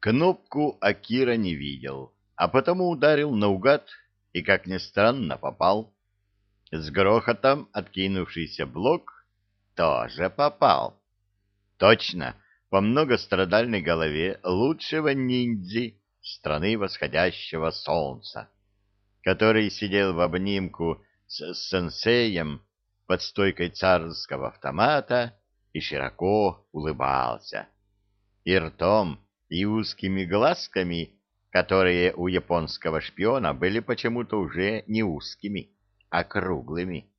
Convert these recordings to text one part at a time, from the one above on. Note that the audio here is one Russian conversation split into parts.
Кнопку Акира не видел, а потому ударил наугад и, как ни странно, попал. С грохотом откинувшийся блок тоже попал. Точно, по многострадальной голове лучшего ниндзи страны восходящего солнца, который сидел в обнимку с сенсеем под стойкой царского автомата и широко улыбался. И ртом, и узкими глазками, которые у японского шпиона были почему-то уже не узкими, а круглыми.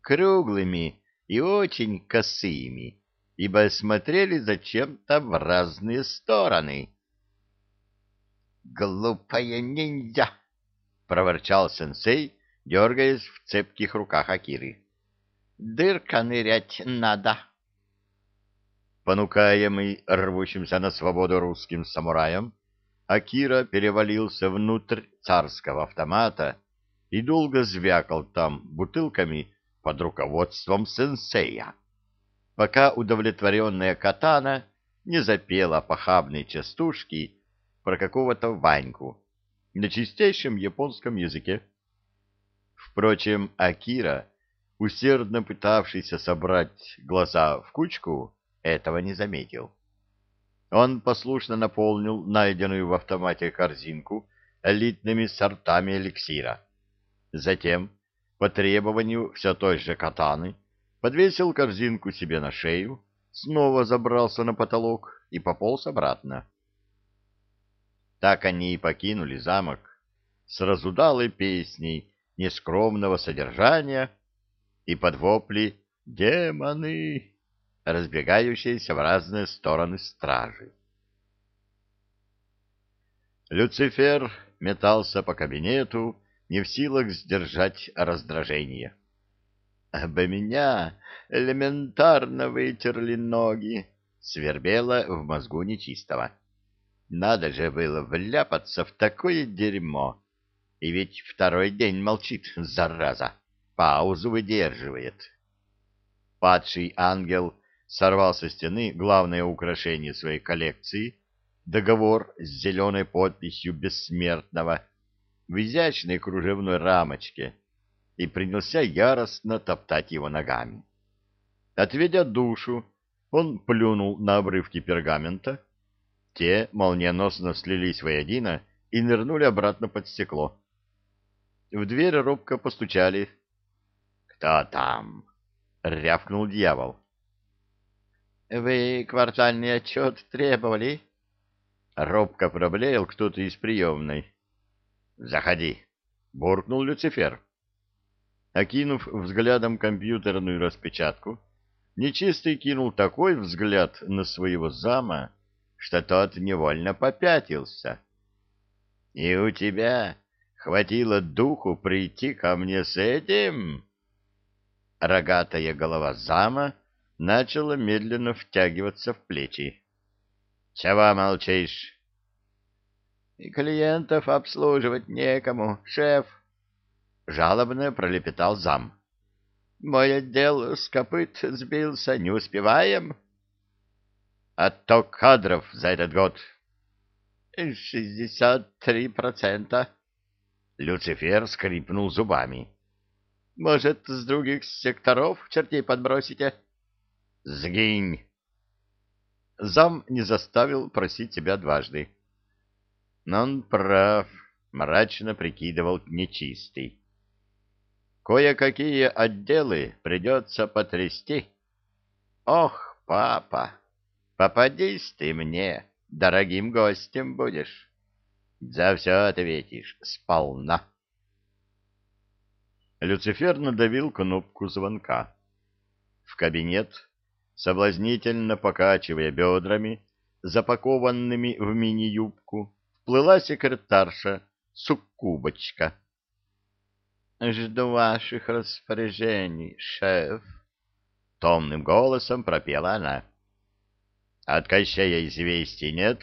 Круглыми и очень косыми, ибо смотрели зачем-то в разные стороны. «Глупая ниндзя!» — проворчал сенсей, дергаясь в цепких руках Акиры. «Дырка нырять надо!» Понукаемый рвущимся на свободу русским самураем, Акира перевалился внутрь царского автомата и долго звякал там бутылками под руководством сенсея, пока удовлетворенная катана не запела похабные частушки про какого-то Ваньку на чистейшем японском языке. Впрочем, Акира, усердно пытавшийся собрать глаза в кучку, этого не заметил. Он послушно наполнил найденную в автомате корзинку элитными сортами эликсира. Затем, по требованию все той же катаны, подвесил корзинку себе на шею, снова забрался на потолок и пополз обратно. Так они и покинули замок с разудалой песней нескромного содержания и под вопли «Демоны!» Разбегающиеся в разные стороны стражи. Люцифер метался по кабинету, не в силах сдержать раздражение. «Обо меня элементарно вытерли ноги!» — свербело в мозгу нечистого. «Надо же было вляпаться в такое дерьмо! И ведь второй день молчит, зараза, паузу выдерживает!» Падший ангел сорвал со стены главное украшение своей коллекции — договор с зеленой подписью бессмертного в изящной кружевной рамочке и принялся яростно топтать его ногами. Отведя душу, он плюнул на обрывки пергамента, те молниеносно слились воедино и нырнули обратно под стекло. В дверь робко постучали. «Кто там?» — рявкнул дьявол. Вы квартальный отчет требовали? Робко проблеял кто-то из приемной. Заходи, буркнул Люцифер. Окинув взглядом компьютерную распечатку, Нечистый кинул такой взгляд на своего зама, что тот невольно попятился. — И у тебя хватило духу прийти ко мне с этим? Рогатая голова зама начало медленно втягиваться в плечи. — Чего молчишь? — И клиентов обслуживать некому, шеф, — жалобно пролепетал зам. — Мой отдел с копыт сбился, не успеваем. — Отток кадров за этот год. — Шестьдесят три процента. Люцифер скрипнул зубами. — Может, с других секторов чертей подбросите? — Сгинь! Зам не заставил просить себя дважды. Но он прав, мрачно прикидывал нечистый. Кое-какие отделы придется потрясти. Ох, папа, попадись ты мне, дорогим гостем будешь. За все ответишь сполна. Люцифер надавил кнопку звонка. В кабинет соблазнительно покачивая бедрами, запакованными в мини-юбку, вплыла секретарша Суккубочка. — Жду ваших распоряжений, шеф, — томным голосом пропела она. — От Кощея известий нет?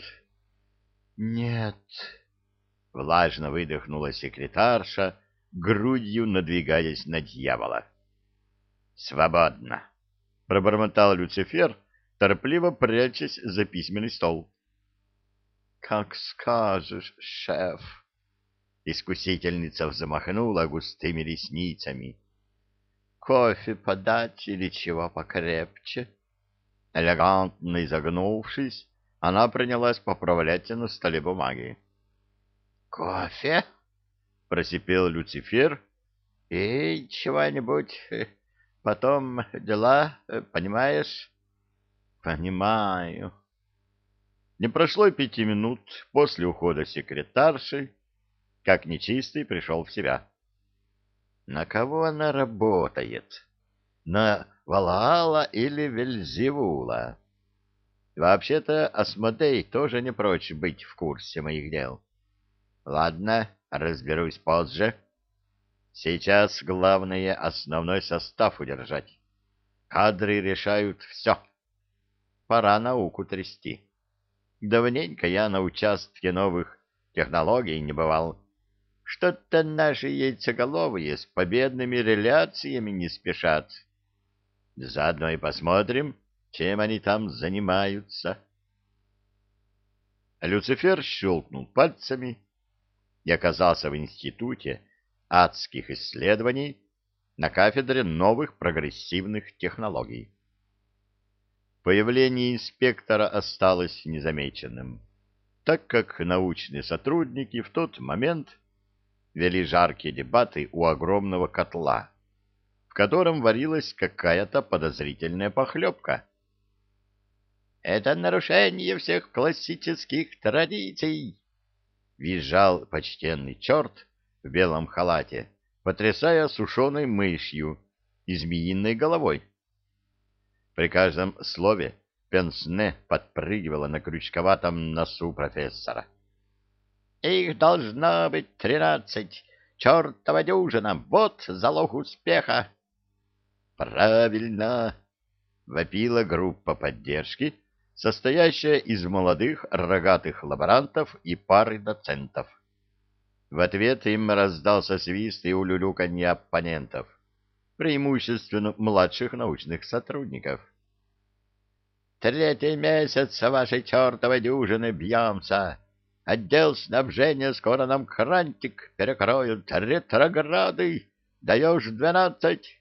— Нет, — влажно выдохнула секретарша, грудью надвигаясь на дьявола. — Свободно пробормотал Люцифер, торопливо прячась за письменный стол. Как скажешь, шеф. Искусительница взмахнула густыми ресницами. Кофе подать или чего покрепче? Элегантно изогнувшись, она принялась поправлять на столе бумаги. «Кофе?» — просипел Люцифер. «И чего-нибудь потом дела, понимаешь?» «Понимаю». Не прошло и пяти минут после ухода секретарши, как нечистый пришел в себя. На кого она работает? На Валаала или Вельзевула? Вообще-то Асмодей тоже не прочь быть в курсе моих дел. Ладно, разберусь позже. Сейчас главное основной состав удержать. Кадры решают все. Пора науку трясти. Давненько я на участке новых технологий не бывал. Что-то наши яйцеголовые с победными реляциями не спешат. Заодно и посмотрим, чем они там занимаются. Люцифер щелкнул пальцами и оказался в институте адских исследований на кафедре новых прогрессивных технологий. Появление инспектора осталось незамеченным, так как научные сотрудники в тот момент вели жаркие дебаты у огромного котла, в котором варилась какая-то подозрительная похлебка. «Это нарушение всех классических традиций!» — визжал почтенный черт в белом халате, потрясая сушеной мышью и змеиной головой. При каждом слове Пенсне подпрыгивала на крючковатом носу профессора. Их должно быть тринадцать. Чертова дюжина. Вот залог успеха. Правильно. Вопила группа поддержки, состоящая из молодых рогатых лаборантов и пары доцентов. В ответ им раздался свист и улюлюканье оппонентов, преимущественно младших научных сотрудников. «Третий месяц вашей чертовой дюжины бьемся!» Отдел снабжения скоро нам крантик перекроют. Ретрограды! Даешь двенадцать?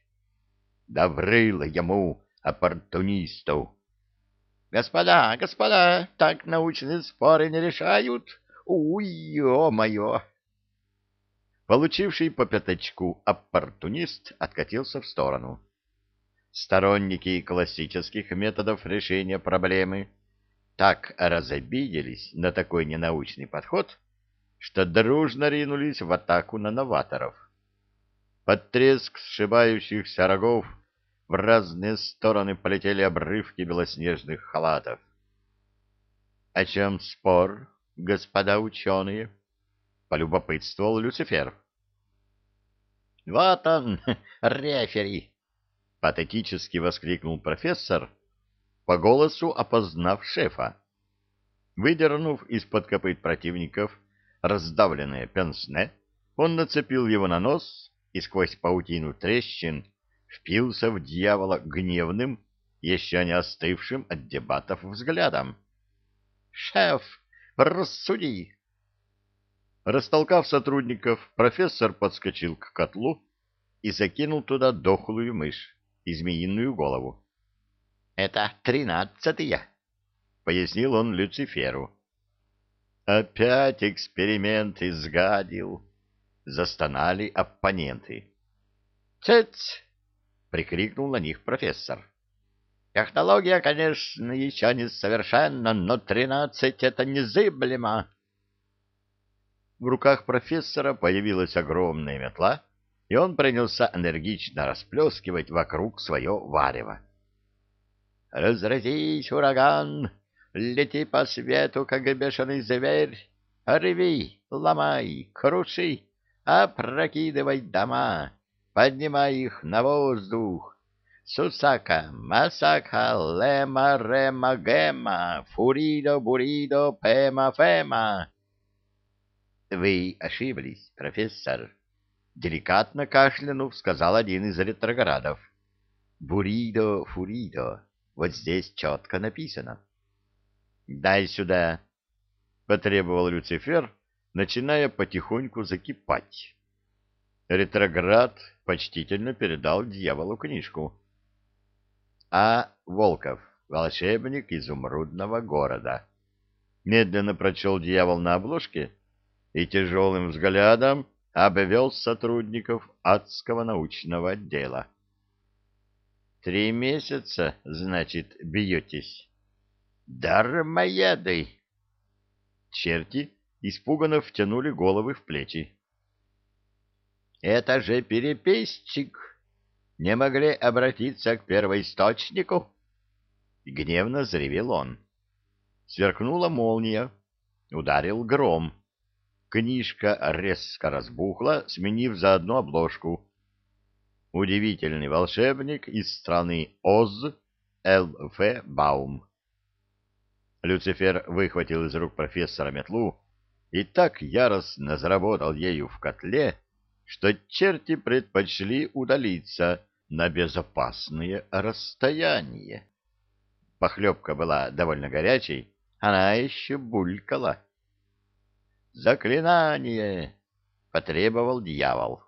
Добрыло ему, оппортунисту. Господа, господа, так научные споры не решают. Уй, ё-моё! Получивший по пятачку оппортунист откатился в сторону. Сторонники классических методов решения проблемы так разобиделись на такой ненаучный подход, что дружно ринулись в атаку на новаторов. Под треск сшибающихся рогов в разные стороны полетели обрывки белоснежных халатов. — О чем спор, господа ученые? — полюбопытствовал Люцифер. — Вот он, рефери! — патетически воскликнул профессор, по голосу опознав шефа. Выдернув из-под копыт противников раздавленное пенсне, он нацепил его на нос и сквозь паутину трещин впился в дьявола гневным, еще не остывшим от дебатов взглядом. «Шеф, рассуди!» Растолкав сотрудников, профессор подскочил к котлу и закинул туда дохлую мышь и змеиную голову. Это тринадцатая, — пояснил он Люциферу. Опять эксперимент изгадил, — застонали оппоненты. Цец! — прикрикнул на них профессор. Технология, конечно, еще не совершенна, но тринадцать — это незыблемо. В руках профессора появилась огромная метла, и он принялся энергично расплескивать вокруг свое варево. Разразись, ураган, лети по свету, как бешеный зверь, рви, ломай, круши, опрокидывай дома, поднимай их на воздух. Сусака, Масака, Лема, Рема, Гема, Фуридо, Буридо, Пема, Фема. Вы ошиблись, профессор. Деликатно кашлянув, сказал один из ретроградов. Буридо, Фуридо. Вот здесь четко написано. Дай сюда. потребовал Люцифер, начиная потихоньку закипать. Ретроград почтительно передал дьяволу книжку. А. Волков, волшебник изумрудного города. Медленно прочел дьявол на обложке и тяжелым взглядом обвел сотрудников адского научного отдела. «Три месяца, значит, бьетесь?» «Дармоеды!» Черти испуганно втянули головы в плечи. «Это же переписчик! Не могли обратиться к первоисточнику?» Гневно заревел он. Сверкнула молния, ударил гром. Книжка резко разбухла, сменив заодно обложку. Удивительный волшебник из страны Оз, Л.Ф. Баум. Люцифер выхватил из рук профессора метлу и так яростно заработал ею в котле, что черти предпочли удалиться на безопасное расстояние. Похлебка была довольно горячей, она еще булькала. «Заклинание!» — потребовал дьявол.